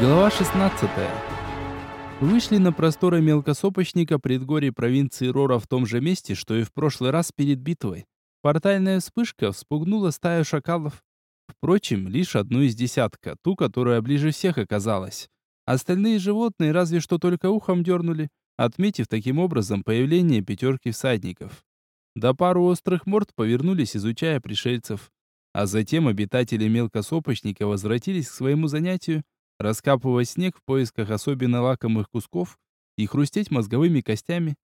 Глава 16. Вышли на просторы мелкосопочника предгорий провинции Рора в том же месте, что и в прошлый раз перед битвой. Портальная вспышка вспугнула стаю шакалов. Впрочем, лишь одну из десятка, ту, которая ближе всех оказалась. Остальные животные разве что только ухом дернули, отметив таким образом появление пятерки всадников. До пару острых морд повернулись, изучая пришельцев. А затем обитатели мелкосопочника возвратились к своему занятию, раскапывать снег в поисках особенно лакомых кусков и хрустеть мозговыми костями.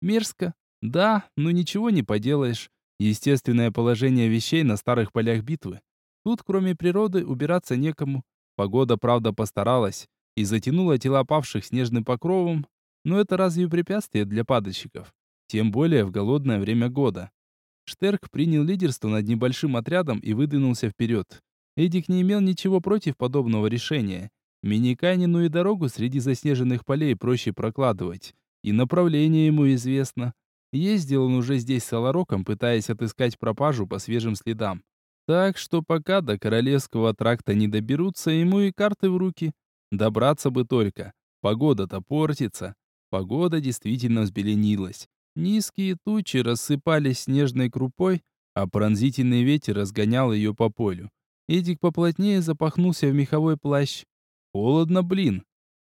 Мерзко, да, но ничего не поделаешь. Естественное положение вещей на старых полях битвы. Тут, кроме природы, убираться некому. Погода, правда, постаралась и затянула тела павших снежным покровом, но это разве препятствие для падальщиков? Тем более в голодное время года. Штерк принял лидерство над небольшим отрядом и выдвинулся вперед. Эдик не имел ничего против подобного решения. Миниканину и дорогу среди заснеженных полей проще прокладывать. И направление ему известно. Ездил он уже здесь с Алароком, пытаясь отыскать пропажу по свежим следам. Так что пока до Королевского тракта не доберутся, ему и карты в руки. Добраться бы только. Погода-то портится. Погода действительно взбеленилась. Низкие тучи рассыпались снежной крупой, а пронзительный ветер разгонял ее по полю. Эдик поплотнее запахнулся в меховой плащ. Холодно, блин.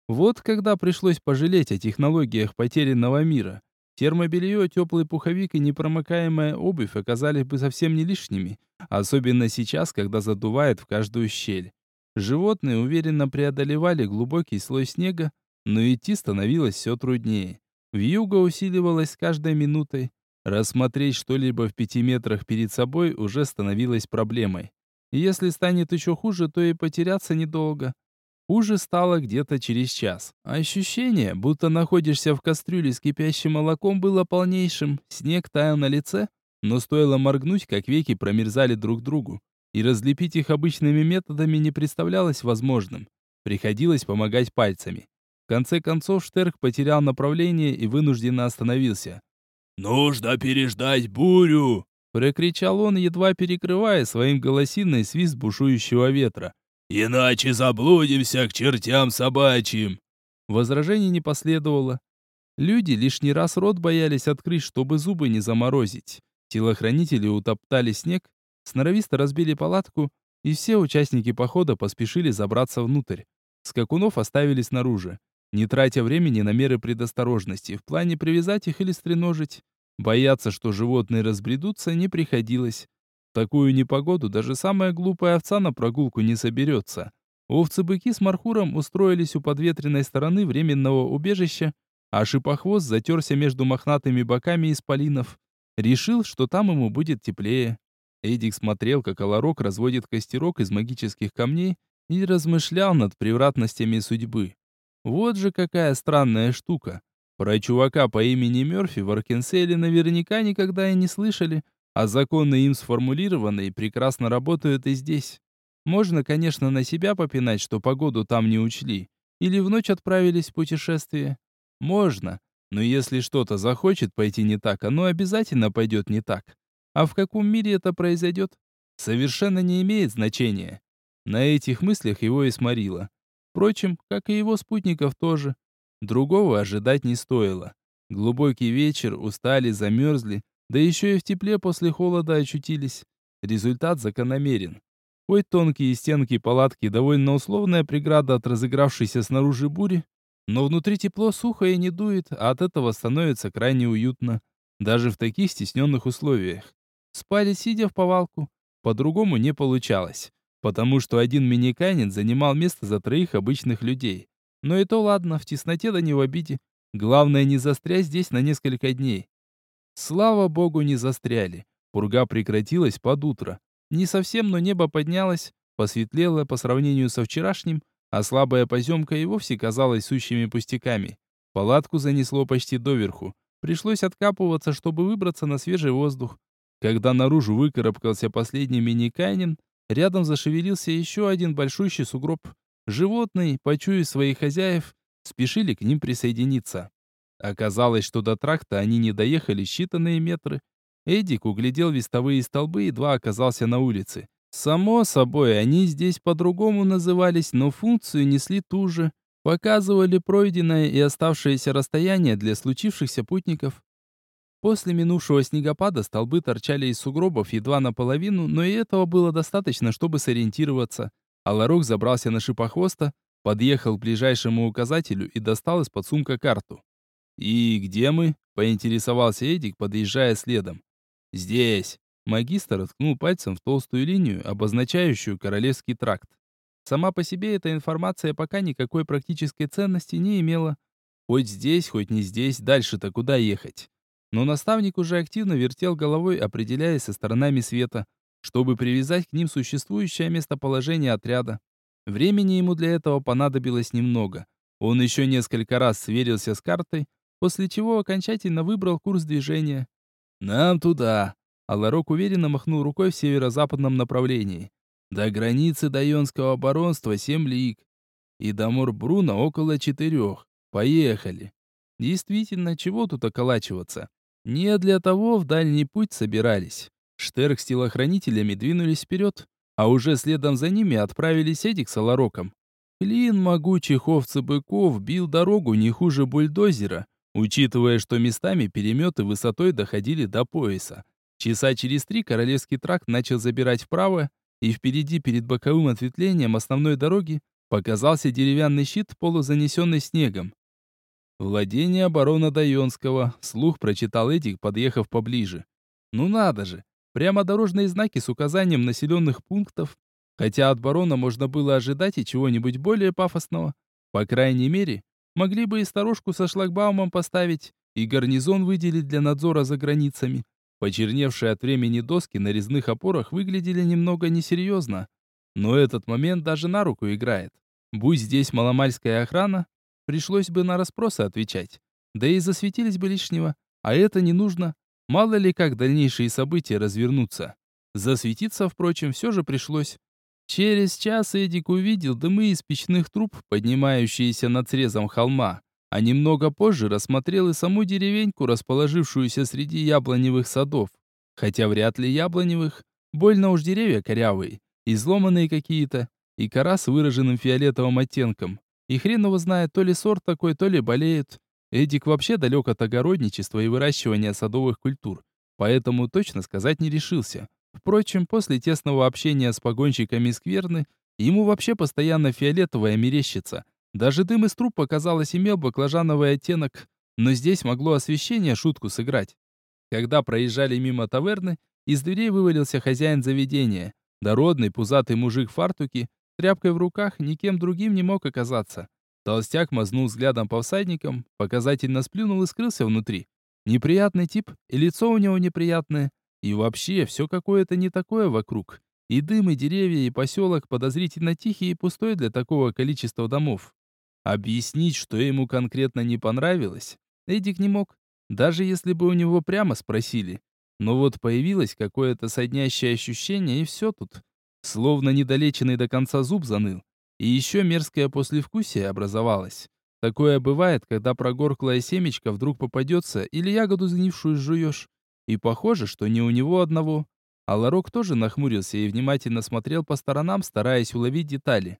Вот когда пришлось пожалеть о технологиях потерянного мира. Термобелье, теплый пуховик и непромокаемая обувь оказались бы совсем не лишними, особенно сейчас, когда задувает в каждую щель. Животные уверенно преодолевали глубокий слой снега, но идти становилось все труднее. Вьюга усиливалась с каждой минутой. Рассмотреть что-либо в пяти метрах перед собой уже становилось проблемой. Если станет еще хуже, то и потеряться недолго. Хуже стало где-то через час. Ощущение, будто находишься в кастрюле с кипящим молоком, было полнейшим. Снег таял на лице, но стоило моргнуть, как веки промерзали друг другу. И разлепить их обычными методами не представлялось возможным. Приходилось помогать пальцами. В конце концов Штерк потерял направление и вынужденно остановился. «Нужно переждать бурю!» Прокричал он, едва перекрывая своим голосиной свист бушующего ветра. Иначе заблудимся к чертям собачьим. Возражений не последовало. Люди лишний раз рот боялись открыть, чтобы зубы не заморозить. Телохранители утоптали снег, сноровисто разбили палатку, и все участники похода поспешили забраться внутрь. Скакунов оставили снаружи, не тратя времени на меры предосторожности, в плане привязать их или стреножить. Бояться, что животные разбредутся, не приходилось такую непогоду даже самая глупая овца на прогулку не соберется. Овцы-быки с Мархуром устроились у подветренной стороны временного убежища, а шипохвост затерся между мохнатыми боками исполинов. Решил, что там ему будет теплее. Эдик смотрел, как Аларок разводит костерок из магических камней и размышлял над превратностями судьбы. Вот же какая странная штука. Про чувака по имени Мёрфи в Аркенселе наверняка никогда и не слышали, а законы им сформулированы и прекрасно работают и здесь. Можно, конечно, на себя попинать, что погоду там не учли. Или в ночь отправились в путешествие. Можно. Но если что-то захочет пойти не так, оно обязательно пойдет не так. А в каком мире это произойдет? Совершенно не имеет значения. На этих мыслях его и сморило. Впрочем, как и его спутников тоже. Другого ожидать не стоило. Глубокий вечер, устали, замерзли, да еще и в тепле после холода очутились. Результат закономерен. Хоть тонкие стенки палатки довольно условная преграда от разыгравшейся снаружи бури, но внутри тепло, сухо и не дует, а от этого становится крайне уютно. Даже в таких стесненных условиях. Спали сидя в повалку. По-другому не получалось. Потому что один миниканин занимал место за троих обычных людей. Но и то ладно, в тесноте да не в обиде. Главное не застрять здесь на несколько дней. Слава богу, не застряли. Пурга прекратилась под утро. Не совсем, но небо поднялось, посветлело по сравнению со вчерашним, а слабая поземка и вовсе казалась сущими пустяками. Палатку занесло почти доверху. Пришлось откапываться, чтобы выбраться на свежий воздух. Когда наружу выкарабкался последний миниканин, рядом зашевелился еще один большущий сугроб. Животные, почуяв своих хозяев, спешили к ним присоединиться. Оказалось, что до тракта они не доехали считанные метры. Эдик углядел вестовые столбы, едва оказался на улице. Само собой, они здесь по-другому назывались, но функцию несли ту же. Показывали пройденное и оставшееся расстояние для случившихся путников. После минувшего снегопада столбы торчали из сугробов едва наполовину, но и этого было достаточно, чтобы сориентироваться. Аларок забрался на шипохвоста, подъехал к ближайшему указателю и достал из-под сумка карту. «И где мы?» — поинтересовался Эдик, подъезжая следом. «Здесь». Магистр ткнул пальцем в толстую линию, обозначающую Королевский тракт. Сама по себе эта информация пока никакой практической ценности не имела. Хоть здесь, хоть не здесь, дальше-то куда ехать? Но наставник уже активно вертел головой, определяясь со сторонами света, чтобы привязать к ним существующее местоположение отряда. Времени ему для этого понадобилось немного. Он еще несколько раз сверился с картой, после чего окончательно выбрал курс движения. «Нам туда!» Аларок уверенно махнул рукой в северо-западном направлении. «До границы Дайонского баронства семь лиг. И до Морбруна около четырех. Поехали!» Действительно, чего тут околачиваться? Не для того в дальний путь собирались. Штерк с телохранителями двинулись вперед, а уже следом за ними отправились Эдик с Алароком. Клин могучих овцы-быков бил дорогу не хуже бульдозера, учитывая, что местами переметы высотой доходили до пояса. Часа через три Королевский тракт начал забирать вправо, и впереди перед боковым ответвлением основной дороги показался деревянный щит, полузанесенный снегом. «Владение барона Дайонского», — слух прочитал Эдик, подъехав поближе. «Ну надо же! Прямо дорожные знаки с указанием населенных пунктов, хотя от барона можно было ожидать и чего-нибудь более пафосного. По крайней мере, могли бы и сторожку со шлагбаумом поставить, и гарнизон выделить для надзора за границами. Почерневшие от времени доски на резных опорах выглядели немного несерьезно. Но этот момент даже на руку играет. Будь здесь маломальская охрана, пришлось бы на расспросы отвечать. Да и засветились бы лишнего. А это не нужно. Мало ли как дальнейшие события развернутся. Засветиться, впрочем, все же пришлось. Через час Эдик увидел дымы из печных труб, поднимающиеся над срезом холма, а немного позже рассмотрел и саму деревеньку, расположившуюся среди яблоневых садов. Хотя вряд ли яблоневых, больно уж деревья корявые, изломанные какие-то, и кора с выраженным фиолетовым оттенком. И хрен его знает, то ли сорт такой, то ли болеет. Эдик вообще далек от огородничества и выращивания садовых культур, поэтому точно сказать не решился. Впрочем, после тесного общения с погонщиками скверны, ему вообще постоянно фиолетовое мерещится. Даже дым из труб, показалось, имел баклажановый оттенок, но здесь могло освещение шутку сыграть. Когда проезжали мимо таверны, из дверей вывалился хозяин заведения. Дородный, пузатый мужик в фартуке, тряпкой в руках, никем другим не мог оказаться. Толстяк мазнул взглядом по всадникам, показательно сплюнул и скрылся внутри. Неприятный тип, и лицо у него неприятное, и вообще, все какое-то не такое вокруг. И дым, и деревья, и поселок подозрительно тихий и пустой для такого количества домов. Объяснить, что ему конкретно не понравилось, Эдик не мог, даже если бы у него прямо спросили. Но вот появилось какое-то соднящее ощущение, и все тут. Словно недолеченный до конца зуб заныл. И еще мерзкое послевкусие образовалось. Такое бывает, когда прогорклая семечко вдруг попадется или ягоду занившую жуешь. И похоже, что не у него одного. А Ларок тоже нахмурился и внимательно смотрел по сторонам, стараясь уловить детали.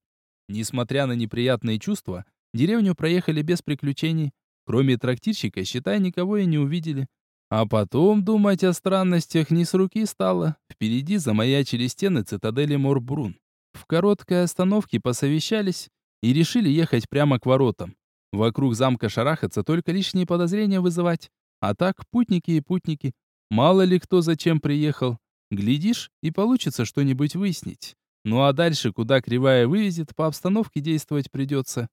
Несмотря на неприятные чувства, деревню проехали без приключений. Кроме трактирщика, считай, никого и не увидели. А потом думать о странностях не с руки стало. Впереди замаячили стены цитадели Морбрун. В короткой остановке посовещались и решили ехать прямо к воротам. Вокруг замка шарахаться только лишние подозрения вызывать. А так, путники и путники. Мало ли кто зачем приехал. Глядишь, и получится что-нибудь выяснить. Ну а дальше, куда кривая вывезет, по обстановке действовать придется.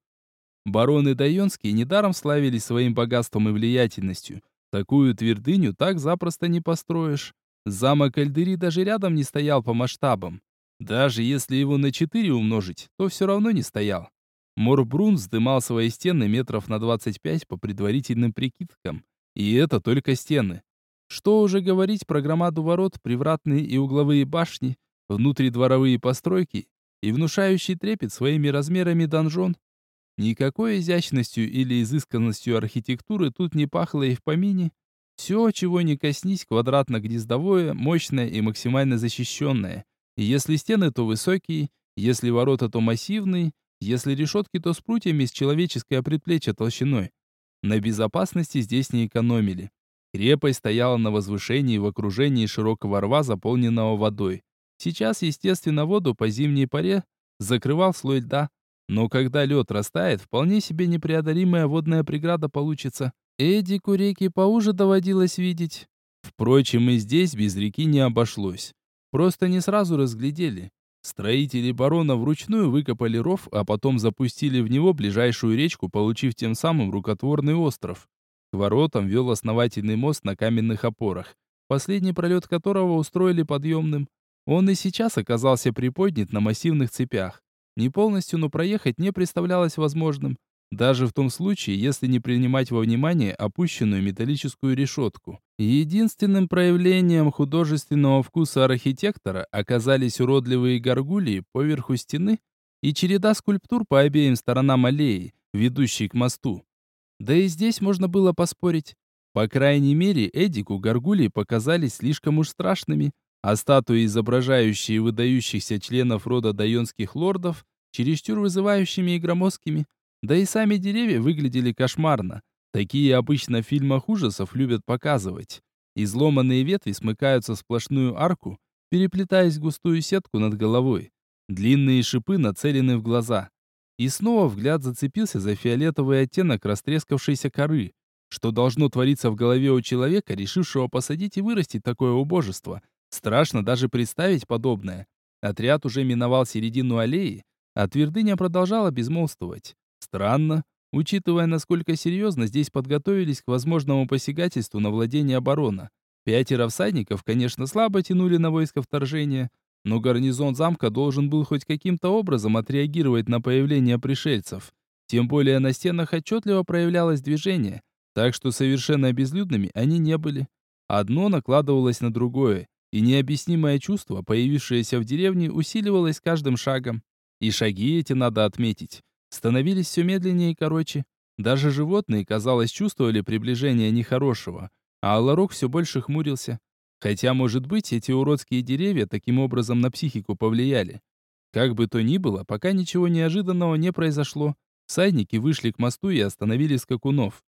Бароны Дайонские недаром славились своим богатством и влиятельностью. Такую твердыню так запросто не построишь. Замок Альдери даже рядом не стоял по масштабам. Даже если его на четыре умножить, то все равно не стоял. Морбрун вздымал свои стены метров на 25 по предварительным прикидкам. И это только стены. Что уже говорить про громаду ворот, привратные и угловые башни, внутридворовые постройки и внушающий трепет своими размерами донжон. Никакой изящностью или изысканностью архитектуры тут не пахло и в помине. Все, чего не коснись, квадратно-гнездовое, мощное и максимально защищенное. Если стены, то высокие, если ворота, то массивные, если решетки, то с прутьями с человеческое предплечье толщиной. На безопасности здесь не экономили. Крепость стояла на возвышении в окружении широкого рва, заполненного водой. Сейчас, естественно, воду по зимней паре закрывал слой льда, но когда лед растает, вполне себе непреодолимая водная преграда получится. Эдику реки поуже доводилось видеть. Впрочем, и здесь без реки не обошлось. Просто не сразу разглядели. Строители барона вручную выкопали ров, а потом запустили в него ближайшую речку, получив тем самым рукотворный остров. К воротам вел основательный мост на каменных опорах, последний пролет которого устроили подъемным. Он и сейчас оказался приподнят на массивных цепях. Не полностью, но проехать не представлялось возможным. Даже в том случае, если не принимать во внимание опущенную металлическую решетку. Единственным проявлением художественного вкуса архитектора оказались уродливые горгулии поверху стены и череда скульптур по обеим сторонам аллеи, ведущей к мосту. Да и здесь можно было поспорить. По крайней мере, Эдику горгулии показались слишком уж страшными, а статуи, изображающие выдающихся членов рода дайонских лордов, чересчур вызывающими и громоздкими – да и сами деревья выглядели кошмарно. Такие обычно в фильмах ужасов любят показывать. Изломанные ветви смыкаются в сплошную арку, переплетаясь в густую сетку над головой. Длинные шипы нацелены в глаза. И снова взгляд зацепился за фиолетовый оттенок растрескавшейся коры. Что должно твориться в голове у человека, решившего посадить и вырастить такое убожество? Страшно даже представить подобное. Отряд уже миновал середину аллеи, а твердыня продолжала безмолвствовать. Странно, учитывая, насколько серьезно здесь подготовились к возможному посягательству на владение оборона. Пятеро всадников, конечно, слабо тянули на войско вторжения, но гарнизон замка должен был хоть каким-то образом отреагировать на появление пришельцев. Тем более на стенах отчетливо проявлялось движение, так что совершенно безлюдными они не были. Одно накладывалось на другое, и необъяснимое чувство, появившееся в деревне, усиливалось каждым шагом. И шаги эти надо отметить становились все медленнее и короче. Даже животные, казалось, чувствовали приближение нехорошего, а Аларок все больше хмурился. Хотя, может быть, эти уродские деревья таким образом на психику повлияли. Как бы то ни было, пока ничего неожиданного не произошло, всадники вышли к мосту и остановили скакунов.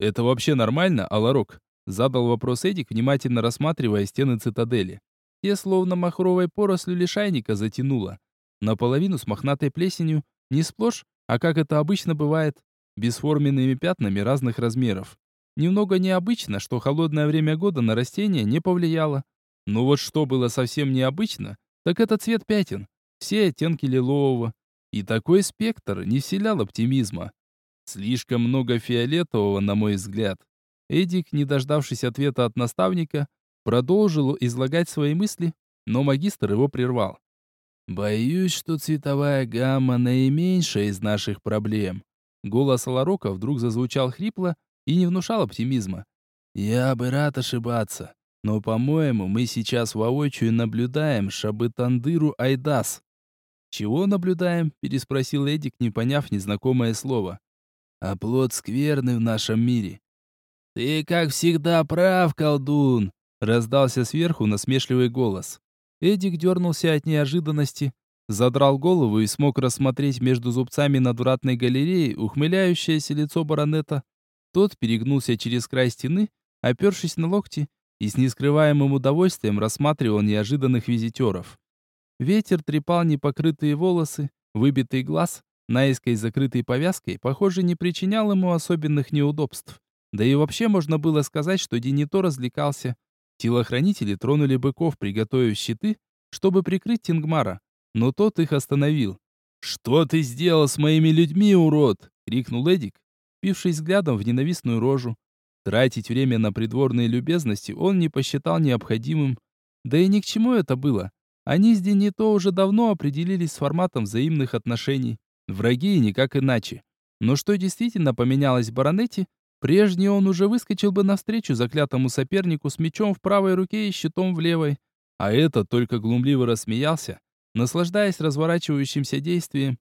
«Это вообще нормально, Аларок?» Задал вопрос Эдик, внимательно рассматривая стены цитадели. Те словно махровой порослью лишайника затянуло. Наполовину с мохнатой плесенью, не сплошь, а как это обычно бывает, бесформенными пятнами разных размеров. Немного необычно, что холодное время года на растения не повлияло. Но вот что было совсем необычно, так это цвет пятен, все оттенки лилового. И такой спектр не вселял оптимизма. Слишком много фиолетового, на мой взгляд. Эдик, не дождавшись ответа от наставника, продолжил излагать свои мысли, но магистр его прервал. Боюсь, что цветовая гамма наименьшая из наших проблем. Голос Ларока вдруг зазвучал хрипло и не внушал оптимизма. Я бы рад ошибаться, но, по-моему, мы сейчас воочию наблюдаем Шабытандыру Айдас. Чего наблюдаем? переспросил Эдик, не поняв незнакомое слово. А плод скверный в нашем мире. Ты, как всегда, прав, колдун, раздался сверху насмешливый голос. Эдик дернулся от неожиданности, задрал голову и смог рассмотреть между зубцами надвратной галереи ухмыляющееся лицо баронета. Тот перегнулся через край стены, опершись на локти, и с нескрываемым удовольствием рассматривал неожиданных визитеров. Ветер трепал непокрытые волосы, выбитый глаз, наискось закрытой повязкой, похоже, не причинял ему особенных неудобств. Да и вообще можно было сказать, что Денито развлекался, Телохранители тронули быков, приготовив щиты, чтобы прикрыть Тингмара, но тот их остановил. «Что ты сделал с моими людьми, урод?» — крикнул Эдик, пившись взглядом в ненавистную рожу. Тратить время на придворные любезности он не посчитал необходимым. Да и ни к чему это было. Они с Денито уже давно определились с форматом взаимных отношений. Враги и никак иначе. Но что действительно поменялось в баронете, Прежде он уже выскочил бы навстречу заклятому сопернику с мечом в правой руке и щитом в левой. А этот только глумливо рассмеялся, наслаждаясь разворачивающимся действием.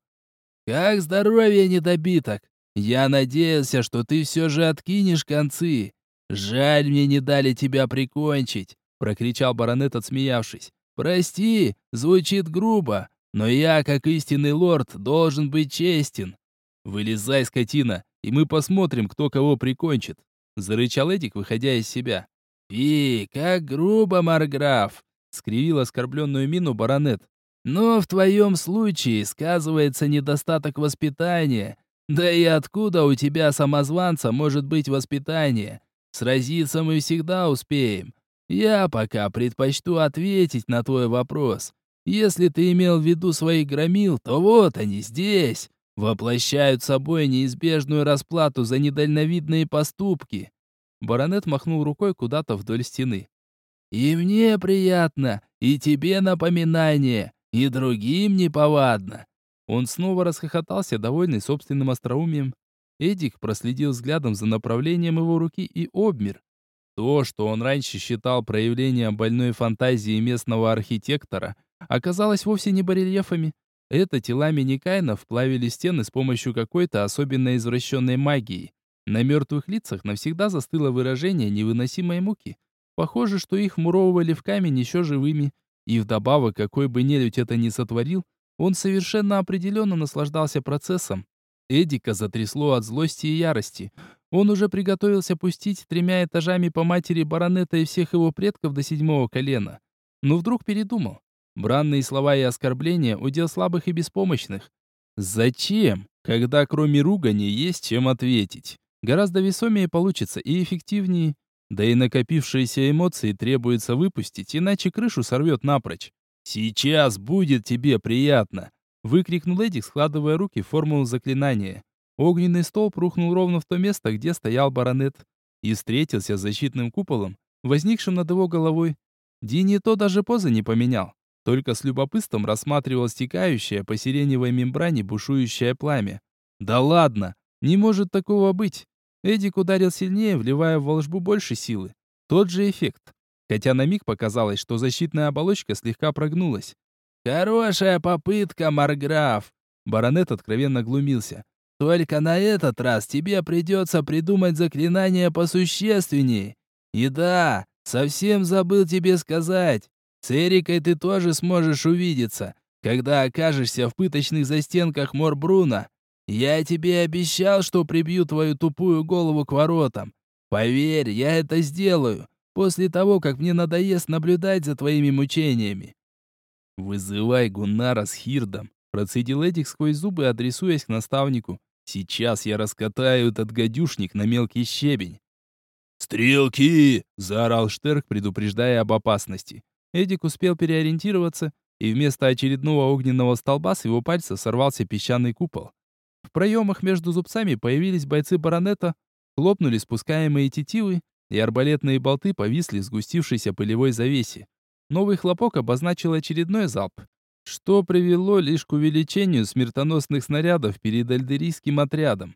«Как здоровье недобиток! Я надеялся, что ты все же откинешь концы. Жаль, мне не дали тебя прикончить!» прокричал баронет, отсмеявшись. Прости, звучит грубо, но я, как истинный лорд, должен быть честен. Вылезай, скотина, и мы посмотрим, кто кого прикончит. Зарычал Эдик, выходя из себя. «Фи, как грубо, Марграф!» — скривил оскорбленную мину баронет. «Но в твоем случае сказывается недостаток воспитания. Да и откуда у тебя, самозванца, может быть воспитание? Сразиться мы всегда успеем. Я пока предпочту ответить на твой вопрос. Если ты имел в виду своих громил, то вот они здесь. Воплощают собой неизбежную расплату за недальновидные поступки. Баронет махнул рукой куда-то вдоль стены. «И мне приятно, и тебе напоминание, и другим неповадно». Он снова расхохотался, довольный собственным остроумием. Эдик проследил взглядом за направлением его руки и обмер. То, что он раньше считал проявлением больной фантазии местного архитектора, оказалось вовсе не барельефами. Это тела миникайнов плавили стены с помощью какой-то особенно извращенной магии. На мертвых лицах навсегда застыло выражение невыносимой муки. Похоже, что их муровывали в камень еще живыми. И вдобавок, какой бы нелюдь это ни сотворил, он совершенно определенно наслаждался процессом. Эдика затрясло от злости и ярости. Он уже приготовился пустить тремя этажами по матери баронета и всех его предков до седьмого колена. Но вдруг передумал. Бранные слова и оскорбления – удел слабых и беспомощных. Зачем, когда кроме ругани есть чем ответить? Гораздо весомее получится и эффективнее. Да и накопившиеся эмоции требуется выпустить, иначе крышу сорвет напрочь. «Сейчас будет тебе приятно!» Выкрикнул Эдик, складывая руки в формулу заклинания. Огненный столб рухнул ровно в то место, где стоял баронет, и встретился с защитным куполом, возникшим над его головой. Дини то даже позы не поменял, только с любопытством рассматривал стекающее по сиреневой мембране бушующее пламя. «Да ладно! Не может такого быть!» Эдик ударил сильнее, вливая в волжбу больше силы. Тот же эффект. Хотя на миг показалось, что защитная оболочка слегка прогнулась. «Хорошая попытка, Марграф!» Баронет откровенно глумился. «Только на этот раз тебе придется придумать заклинание посущественнее. И да, совсем забыл тебе сказать, с Эрикой ты тоже сможешь увидеться, когда окажешься в пыточных застенках Морбруна. Я тебе обещал, что прибью твою тупую голову к воротам. Поверь, я это сделаю, после того, как мне надоест наблюдать за твоими мучениями». «Вызывай Гуннара с Хирдом», — процедил Эдик сквозь зубы, адресуясь к наставнику. «Сейчас я раскатаю этот гадюшник на мелкий щебень». «Стрелки!» — заорал Штерк, предупреждая об опасности. Эдик успел переориентироваться, и вместо очередного огненного столба с его пальца сорвался песчаный купол. В проемах между зубцами появились бойцы баронета, хлопнули спускаемые тетивы, и арбалетные болты повисли в сгустившейся пылевой завесе. Новый хлопок обозначил очередной залп, что привело лишь к увеличению смертоносных снарядов перед альдерийским отрядом.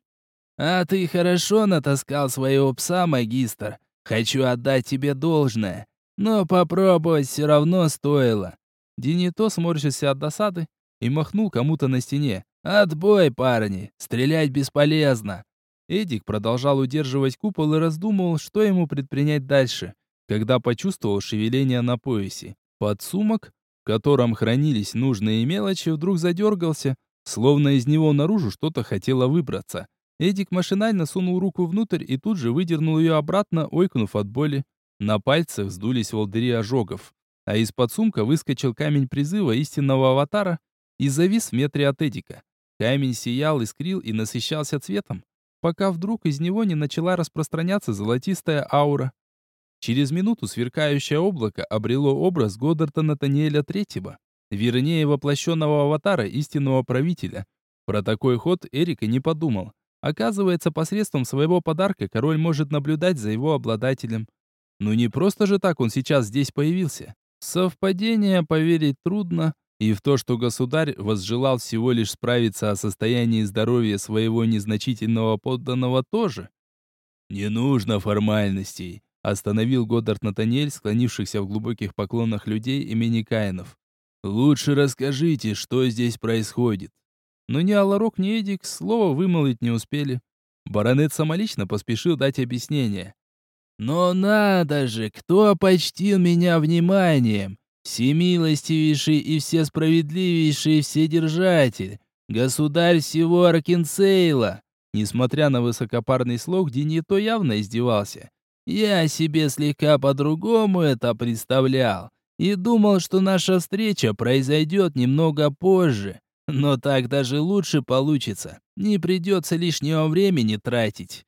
«А ты хорошо натаскал своего пса, магистр. Хочу отдать тебе должное. Но попробовать все равно стоило». Динито сморщился от досады и махнул кому-то на стене. «Отбой, парни! Стрелять бесполезно!» Эдик продолжал удерживать купол и раздумывал, что ему предпринять дальше, когда почувствовал шевеление на поясе. Подсумок, в котором хранились нужные мелочи, вдруг задергался, словно из него наружу что-то хотело выбраться. Эдик машинально сунул руку внутрь и тут же выдернул ее обратно, ойкнув от боли. На пальцах сдулись волдыри ожогов, а из подсумка выскочил камень призыва истинного аватара и завис в метре от Эдика. Камень сиял, искрил и насыщался цветом, пока вдруг из него не начала распространяться золотистая аура. Через минуту сверкающее облако обрело образ Годдарта Натаниэля Третьего, вернее воплощенного аватара истинного правителя. Про такой ход Эрик и не подумал. Оказывается, посредством своего подарка король может наблюдать за его обладателем. Ну не просто же так он сейчас здесь появился. Совпадение поверить трудно, и в то, что государь возжелал всего лишь справиться о состоянии здоровья своего незначительного подданного тоже. «Не нужно формальностей», — остановил Годдард Натаниэль, склонившихся в глубоких поклонах людей имени Каинов. «Лучше расскажите, что здесь происходит». Но ни Аларок, ни Эдик слова вымолвить не успели. Баронет самолично поспешил дать объяснение. «Но надо же, кто почтил меня вниманием! Всемилостивейший и всесправедливейший вседержатель, государь всего Аркинсейла. Несмотря на высокопарный слог, Динито явно издевался. Я себе слегка по-другому это представлял и думал, что наша встреча произойдет немного позже. Но так даже лучше получится. Не придется лишнего времени тратить.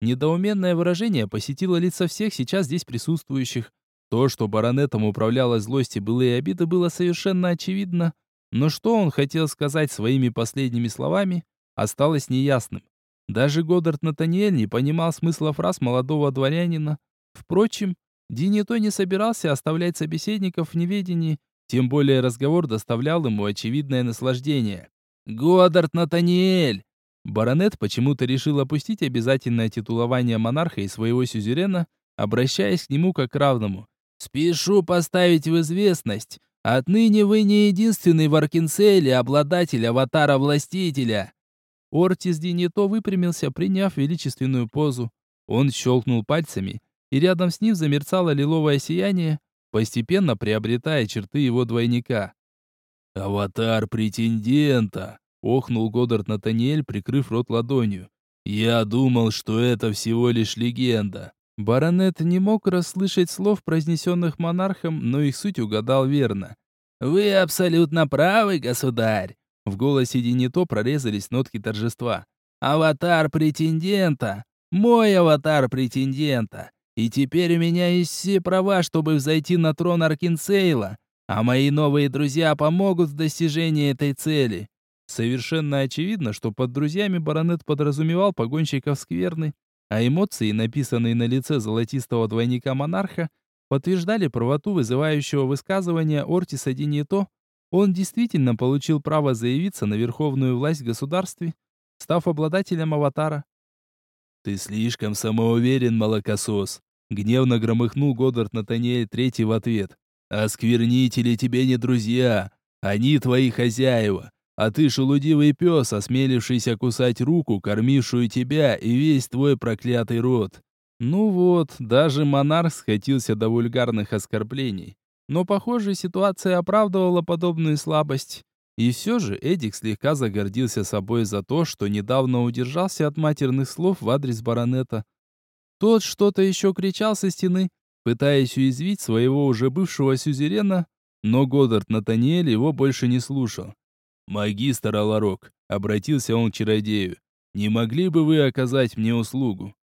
Недоуменное выражение посетило лица всех сейчас здесь присутствующих. То, что баронетом управляла злость и былые обиды, было совершенно очевидно. Но что он хотел сказать своими последними словами, осталось неясным. Даже Годдард Натаниэль не понимал смысла фраз молодого дворянина. Впрочем, Динито не собирался оставлять собеседников в неведении, тем более разговор доставлял ему очевидное наслаждение. «Годдард Натаниэль!» Баронет почему-то решил опустить обязательное титулование монарха и своего сюзерена, обращаясь к нему как к равному. «Спешу поставить в известность. Отныне вы не единственный в Аркинселе обладатель аватара-властителя. Ортис Динито выпрямился, приняв величественную позу. Он щелкнул пальцами, и рядом с ним замерцало лиловое сияние, постепенно приобретая черты его двойника. «Аватар претендента!» — охнул Годдард Натаниэль, прикрыв рот ладонью. «Я думал, что это всего лишь легенда». Баронет не мог расслышать слов, произнесенных монархом, но их суть угадал верно. «Вы абсолютно правы, государь. В голосе Динито прорезались нотки торжества. «Аватар претендента! Мой аватар претендента! И теперь у меня есть все права, чтобы взойти на трон Аркинсейла, а мои новые друзья помогут в достижении этой цели». Совершенно очевидно, что под друзьями баронет подразумевал погонщиков скверны, а эмоции, написанные на лице золотистого двойника монарха, подтверждали правоту вызывающего высказывания Ортиса Динито, он действительно получил право заявиться на верховную власть в государстве, став обладателем аватара. «Ты слишком самоуверен, молокосос!» Гневно громыхнул Годдард Натаниэль Третий в ответ. «Осквернители тебе не друзья, они твои хозяева, а ты шелудивый пес, осмелившийся кусать руку, кормившую тебя и весь твой проклятый род». Ну вот, даже монарх схватился до вульгарных оскорблений. Но, похоже, ситуация оправдывала подобную слабость. И все же Эдик слегка загордился собой за то, что недавно удержался от матерных слов в адрес баронета. Тот что-то еще кричал со стены, пытаясь уязвить своего уже бывшего сюзерена, но Годдард Натаниэль его больше не слушал. «Магистр Аларок», — обратился он к чародею, — «не могли бы вы оказать мне услугу?»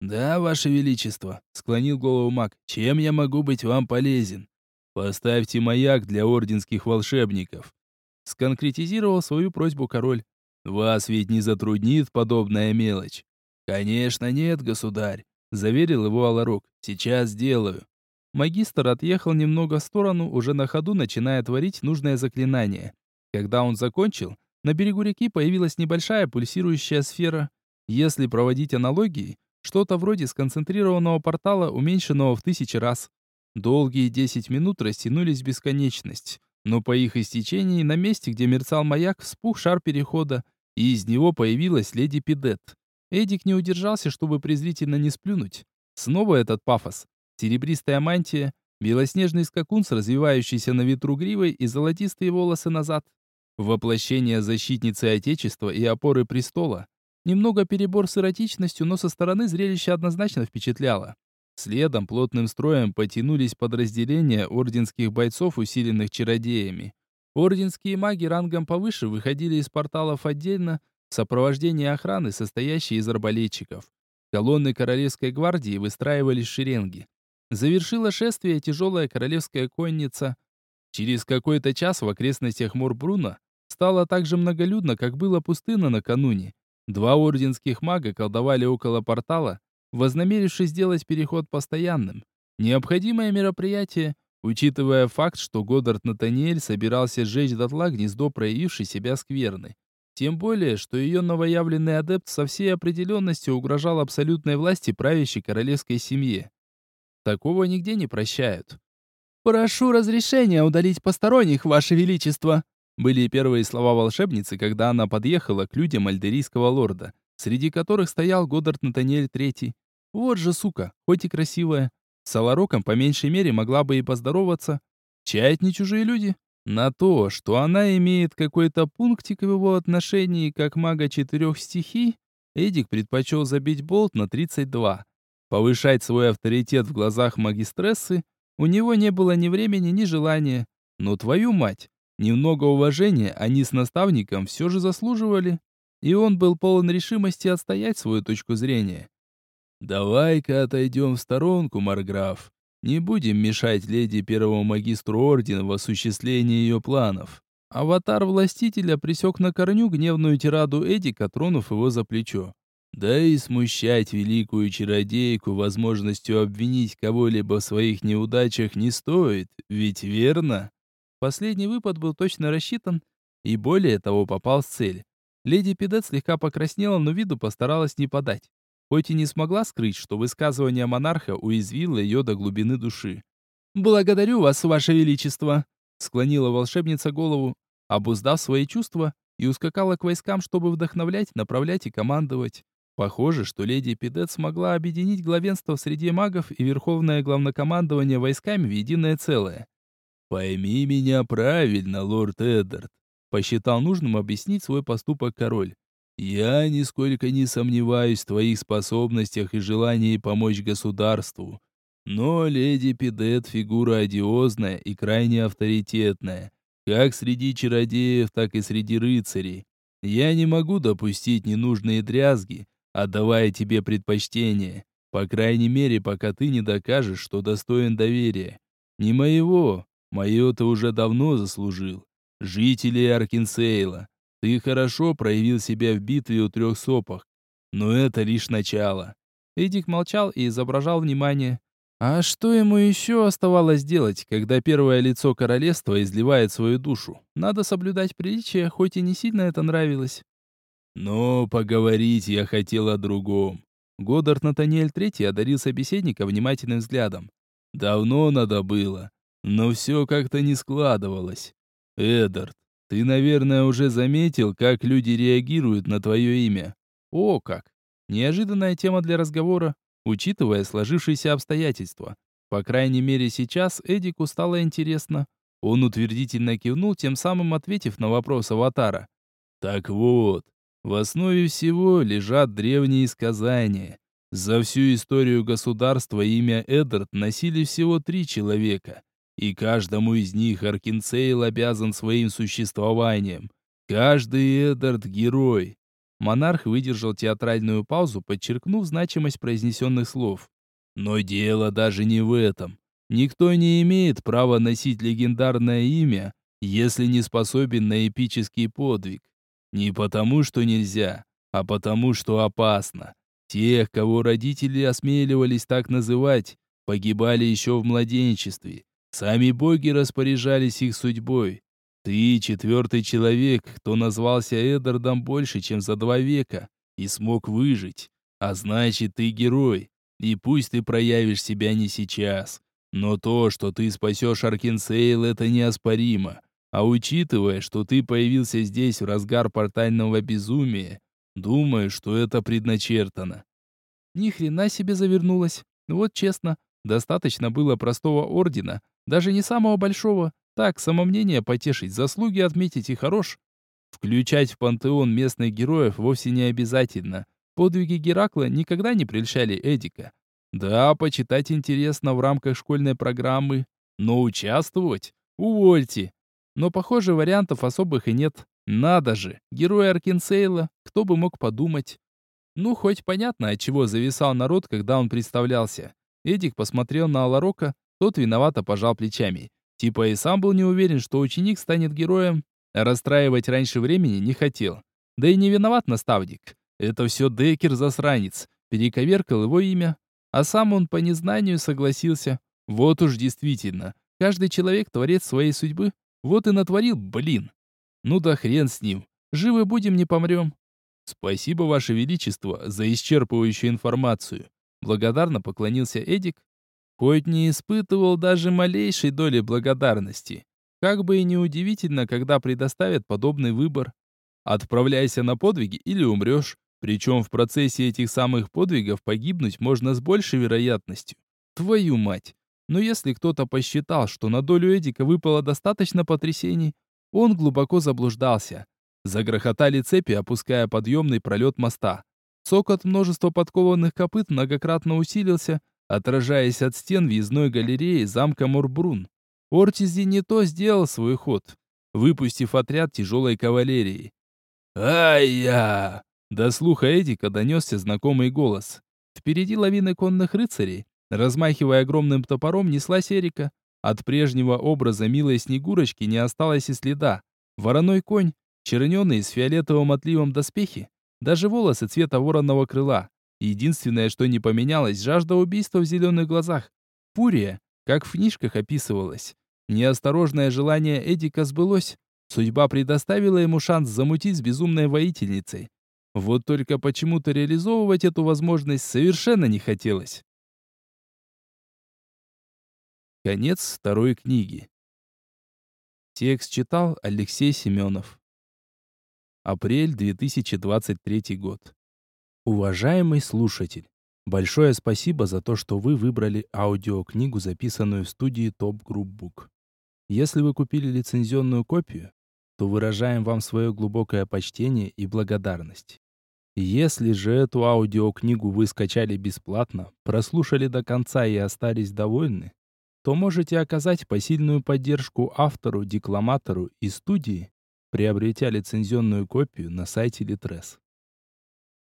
«Да, ваше величество», — склонил голову маг, — «чем я могу быть вам полезен?» «Поставьте маяк для орденских волшебников», — сконкретизировал свою просьбу король. «Вас ведь не затруднит подобная мелочь?» «Конечно нет, государь», — заверил его Аларок. «Сейчас сделаю». Магистр отъехал немного в сторону, уже на ходу начиная творить нужное заклинание. Когда он закончил, на берегу реки появилась небольшая пульсирующая сфера. Если проводить аналогии, что-то вроде сконцентрированного портала, уменьшенного в тысячи раз. Долгие десять минут растянулись в бесконечность, но по их истечении на месте, где мерцал маяк, вспух шар перехода, и из него появилась леди Пидет. Эдик не удержался, чтобы презрительно не сплюнуть. Снова этот пафос. Серебристая мантия, белоснежный скакун с развивающейся на ветру гривой и золотистые волосы назад. Воплощение защитницы Отечества и опоры престола. Немного перебор с эротичностью, но со стороны зрелище однозначно впечатляло. Следом плотным строем потянулись подразделения орденских бойцов, усиленных чародеями. Орденские маги рангом повыше выходили из порталов отдельно, в сопровождении охраны, состоящей из арбалетчиков. Колонны Королевской гвардии выстраивались в шеренги. Завершила шествие тяжелая королевская конница. Через какой-то час в окрестностях Морбруна стало так же многолюдно, как было пустынно накануне. Два орденских мага колдовали около портала, вознамерившись сделать переход постоянным. Необходимое мероприятие, учитывая факт, что Годдард Натаниэль собирался сжечь дотла гнездо проявившей себя скверны. Тем более, что ее новоявленный адепт со всей определенностью угрожал абсолютной власти правящей королевской семье. Такого нигде не прощают. «Прошу разрешения удалить посторонних, Ваше Величество!» Были первые слова волшебницы, когда она подъехала к людям альдерийского лорда, среди которых стоял Годдард Натаниэль Третий. Вот же сука, хоть и красивая. С Алароком по меньшей мере могла бы и поздороваться. Чаять не чужие люди? На то, что она имеет какой-то пунктик в его отношении как мага четырех стихий, Эдик предпочел забить болт на 32. Повышать свой авторитет в глазах магистрессы у него не было ни времени, ни желания. Но твою мать, немного уважения они с наставником все же заслуживали. И он был полон решимости отстоять свою точку зрения. «Давай-ка отойдем в сторонку, Марграф. Не будем мешать леди первому магистру ордена в осуществлении ее планов». Аватар Властителя присек на корню гневную тираду Эдика, тронув его за плечо. Да и смущать великую чародейку возможностью обвинить кого-либо в своих неудачах не стоит, ведь верно? Последний выпад был точно рассчитан и более того попал в цель. Леди Педет слегка покраснела, но виду постаралась не подать. Хоть и не смогла скрыть, что высказывание монарха уязвило ее до глубины души. «Благодарю вас, ваше величество!» Склонила волшебница голову, обуздав свои чувства, и ускакала к войскам, чтобы вдохновлять, направлять и командовать. Похоже, что леди Пидет смогла объединить главенство среди магов и верховное главнокомандование войсками в единое целое. «Пойми меня правильно, лорд Эддард», — посчитал нужным объяснить свой поступок король. «Я нисколько не сомневаюсь в твоих способностях и желании помочь государству. Но леди Пидет фигура одиозная и крайне авторитетная, как среди чародеев, так и среди рыцарей. Я не могу допустить ненужные дрязги, отдавая тебе предпочтение, по крайней мере, пока ты не докажешь, что достоин доверия. Не моего, мое ты уже давно заслужил. Жители Аркинсейла, ты хорошо проявил себя в битве у трех сопах, но это лишь начало. Эдик молчал и изображал внимание. А что ему еще оставалось делать, когда первое лицо королевства изливает свою душу? Надо соблюдать приличия, хоть и не сильно это нравилось. Но поговорить я хотел о другом. Годдард Натаниэль Третий одарил собеседника внимательным взглядом. Давно надо было, но все как-то не складывалось. Эдард, ты, наверное, уже заметил, как люди реагируют на твое имя. О, как! Неожиданная тема для разговора, учитывая сложившиеся обстоятельства. По крайней мере, сейчас Эдику стало интересно. Он утвердительно кивнул, тем самым ответив на вопрос Аватара. Так вот, в основе всего лежат древние сказания. За всю историю государства имя Эддард носили всего три человека, и каждому из них Аркинцейл обязан своим существованием. Каждый Эддард — герой. Монарх выдержал театральную паузу, подчеркнув значимость произнесенных слов. Но дело даже не в этом. Никто не имеет права носить легендарное имя, если не способен на эпический подвиг. Не потому, что нельзя, а потому, что опасно. Тех, кого родители осмеливались так называть, погибали еще в младенчестве. Сами боги распоряжались их судьбой. Ты четвертый человек, кто назвался Эддардом больше, чем за два века, и смог выжить. А значит, ты герой. И пусть ты проявишь себя не сейчас. Но то, что ты спасешь Аркинсейл, это неоспоримо. А учитывая, что ты появился здесь в разгар портального безумия, думаю, что это предначертано. Ни хрена себе завернулась. Вот честно, достаточно было простого ордена, даже не самого большого. Так, самомнение потешить, заслуги отметить и хорош. Включать в пантеон местных героев вовсе не обязательно. Подвиги Геракла никогда не прельщали Эдика. Да, почитать интересно в рамках школьной программы, но участвовать? Увольте. Но, похоже, вариантов особых и нет. Надо же, герой Аркинсейла, кто бы мог подумать. Ну, хоть понятно, от чего зависал народ, когда он представлялся. Эдик посмотрел на Аларока, тот виновато пожал плечами. Типа и сам был не уверен, что ученик станет героем, а расстраивать раньше времени не хотел. Да и не виноват наставник. Это все Декер засранец, перековеркал его имя. А сам он по незнанию согласился. Вот уж действительно, каждый человек творец своей судьбы, вот и натворил, блин. Ну да хрен с ним. Живы будем, не помрем. Спасибо, Ваше Величество, за исчерпывающую информацию. Благодарно поклонился Эдик, хоть не испытывал даже малейшей доли благодарности. Как бы и неудивительно, когда предоставят подобный выбор. Отправляйся на подвиги или умрешь. Причем в процессе этих самых подвигов погибнуть можно с большей вероятностью. Твою мать! Но если кто-то посчитал, что на долю Эдика выпало достаточно потрясений, он глубоко заблуждался. Загрохотали цепи, опуская подъемный пролет моста. Цокот множества подкованных копыт многократно усилился, отражаясь от стен въездной галереи замка Морбрун. Ортизи не то сделал свой ход, выпустив отряд тяжелой кавалерии. «Ай-я!» До слуха Эдика донесся знакомый голос. Впереди лавины конных рыцарей, размахивая огромным топором, неслась Эрика. От прежнего образа милой Снегурочки не осталось и следа. Вороной конь, черненый с фиолетовым отливом доспехи, даже волосы цвета воронного крыла. Единственное, что не поменялось, жажда убийства в зеленых глазах. Фурия, как в книжках описывалось. Неосторожное желание Эдика сбылось. Судьба предоставила ему шанс замутить с безумной воительницей. Вот только почему-то реализовывать эту возможность совершенно не хотелось. Конец второй книги. Текст читал Алексей Семенов. Апрель 2023 год. Уважаемый слушатель, большое спасибо за то, что вы выбрали аудиокнигу, записанную в студии Top Group Book. Если вы купили лицензионную копию, то выражаем вам свое глубокое почтение и благодарность. Если же эту аудиокнигу вы скачали бесплатно, прослушали до конца и остались довольны, то можете оказать посильную поддержку автору, декламатору и студии, приобретя лицензионную копию на сайте Litres.